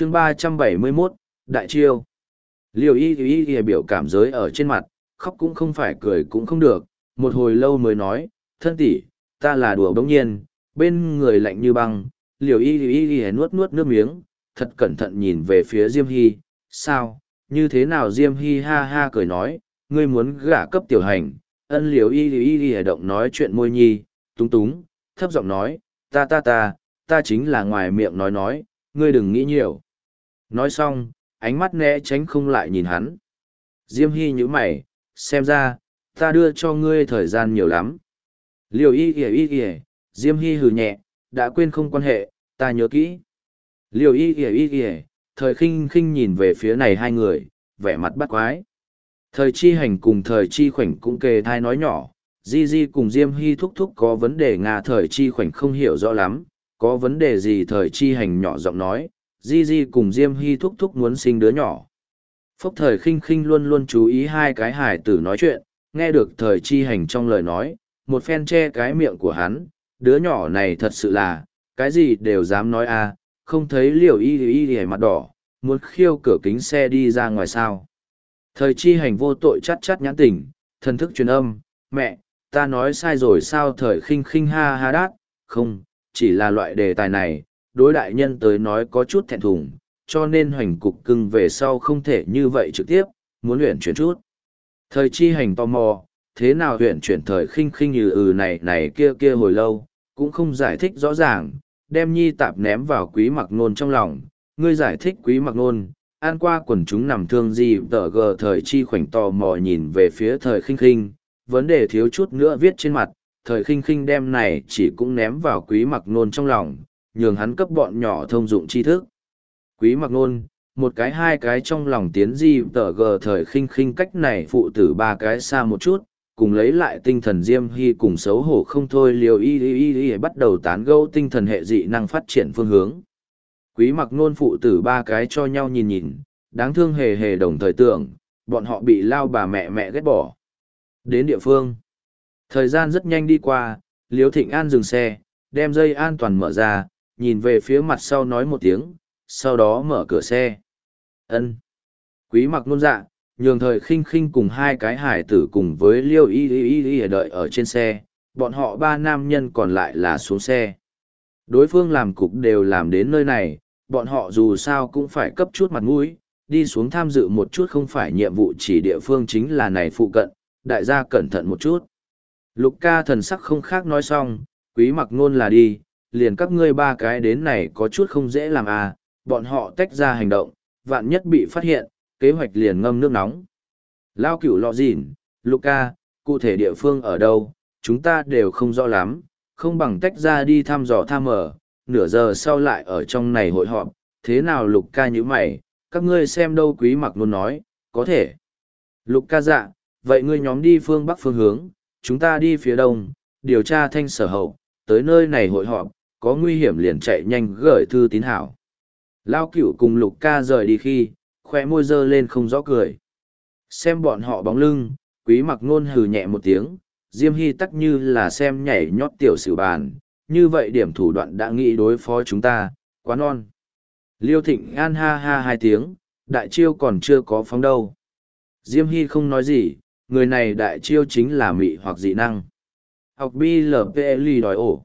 chương ba trăm bảy mươi 371, Đại Chiêu. Liều y y y biểu cảm giới ở trên mặt, khóc cũng không phải cười cũng không được, một hồi lâu mới nói, thân tỷ, ta là đùa bỗng nhiên, bên người lạnh như băng, liều y y y nuốt nuốt nước miếng, thật cẩn thận nhìn về phía Diêm Hy, sao, như thế nào? Diêm Hy ha ha cười nói, ngươi muốn gả cấp tiểu hành, ân liều y y y động nói chuyện môi nhi, túng túng, thấp giọng nói, ta ta ta, ta chính là ngoài miệng nói nói, ngươi đừng nghĩ nhiều. Nói xong, ánh mắt né tránh không lại nhìn hắn. Diêm Hy như mày, xem ra, ta đưa cho ngươi thời gian nhiều lắm. Liều y y y y, Diêm Hy hừ nhẹ, đã quên không quan hệ, ta nhớ kỹ. Liều y y y y, thời khinh khinh nhìn về phía này hai người, vẻ mặt bắt quái. Thời chi hành cùng thời chi khoảnh cũng kề thai nói nhỏ, Di Di cùng Diêm Hy thúc thúc có vấn đề Nga thời chi khoảnh không hiểu rõ lắm, có vấn đề gì thời chi hành nhỏ giọng nói, Di Di cùng Diêm Hy thúc thúc muốn sinh đứa nhỏ. Phúc thời khinh khinh luôn luôn chú ý hai cái hải tử nói chuyện, nghe được thời chi hành trong lời nói, một phen che cái miệng của hắn, đứa nhỏ này thật sự là, cái gì đều dám nói a không thấy liều y y y mặt đỏ, muốn khiêu cửa kính xe đi ra ngoài sao. Thời chi hành vô tội chắt chắt nhãn tình, thần thức truyền âm, mẹ, ta nói sai rồi sao thời khinh khinh ha ha đát, không, chỉ là loại đề tài này, đối đại nhân tới nói có chút thẹn thùng, cho nên hoành cục cưng về sau không thể như vậy trực tiếp, muốn luyện chuyển chút. Thời chi hành tò mò, thế nào huyện chuyển thời khinh khinh như ừ này này kia kia hồi lâu, cũng không giải thích rõ ràng, đem nhi tạp ném vào quý mặc nôn trong lòng, ngươi giải thích quý mặc nôn, an qua quần chúng nằm thương gì tờ gờ thời chi khoảnh tò mò nhìn về phía thời khinh khinh, vấn đề thiếu chút nữa viết trên mặt, thời khinh khinh đem này chỉ cũng ném vào quý mặc nôn trong lòng, nhường hắn cấp bọn nhỏ thông dụng tri thức. Quý mặc nôn, một cái hai cái trong lòng tiến di tờ gờ thời khinh khinh cách này phụ tử ba cái xa một chút, cùng lấy lại tinh thần diêm hy cùng xấu hổ không thôi liều y y y y bắt đầu tán gẫu tinh thần hệ dị năng phát triển phương hướng. Quý mặc nôn phụ tử ba cái cho nhau nhìn nhìn, đáng thương hề hề đồng thời tưởng, bọn họ bị lao bà mẹ mẹ ghét bỏ. Đến địa phương, thời gian rất nhanh đi qua, liếu thịnh an dừng xe, đem dây an toàn mở ra, nhìn về phía mặt sau nói một tiếng, sau đó mở cửa xe. ân Quý mặc nôn dạ, nhường thời khinh khinh cùng hai cái hải tử cùng với liêu y y y y đợi ở trên xe, bọn họ ba nam nhân còn lại là xuống xe. Đối phương làm cục đều làm đến nơi này, bọn họ dù sao cũng phải cấp chút mặt mũi, đi xuống tham dự một chút không phải nhiệm vụ chỉ địa phương chính là này phụ cận, đại gia cẩn thận một chút. Lục ca thần sắc không khác nói xong, quý mặc nôn là đi, liền các ngươi ba cái đến này có chút không dễ làm à, bọn họ tách ra hành động, vạn nhất bị phát hiện, kế hoạch liền ngâm nước nóng. Lao cửu lọ dịn, Luca, cụ thể địa phương ở đâu, chúng ta đều không rõ lắm, không bằng tách ra đi thăm dò tham ở, nửa giờ sau lại ở trong này hội họp, thế nào lục ca như mày, các ngươi xem đâu quý mặc luôn nói, có thể. Lục ca dạ, vậy ngươi nhóm đi phương bắc phương hướng, chúng ta đi phía đông, điều tra thanh sở hậu, tới nơi này hội họp, có nguy hiểm liền chạy nhanh gửi thư tín hảo. Lao cửu cùng lục ca rời đi khi, khoe môi dơ lên không rõ cười. Xem bọn họ bóng lưng, quý mặc nôn hừ nhẹ một tiếng, Diêm Hy tắc như là xem nhảy nhót tiểu sử bàn, như vậy điểm thủ đoạn đã nghĩ đối phó chúng ta, quá non. Liêu Thịnh An ha ha hai tiếng, đại chiêu còn chưa có phóng đâu. Diêm Hy không nói gì, người này đại chiêu chính là mị hoặc dị năng. Học BLPL đòi ổ.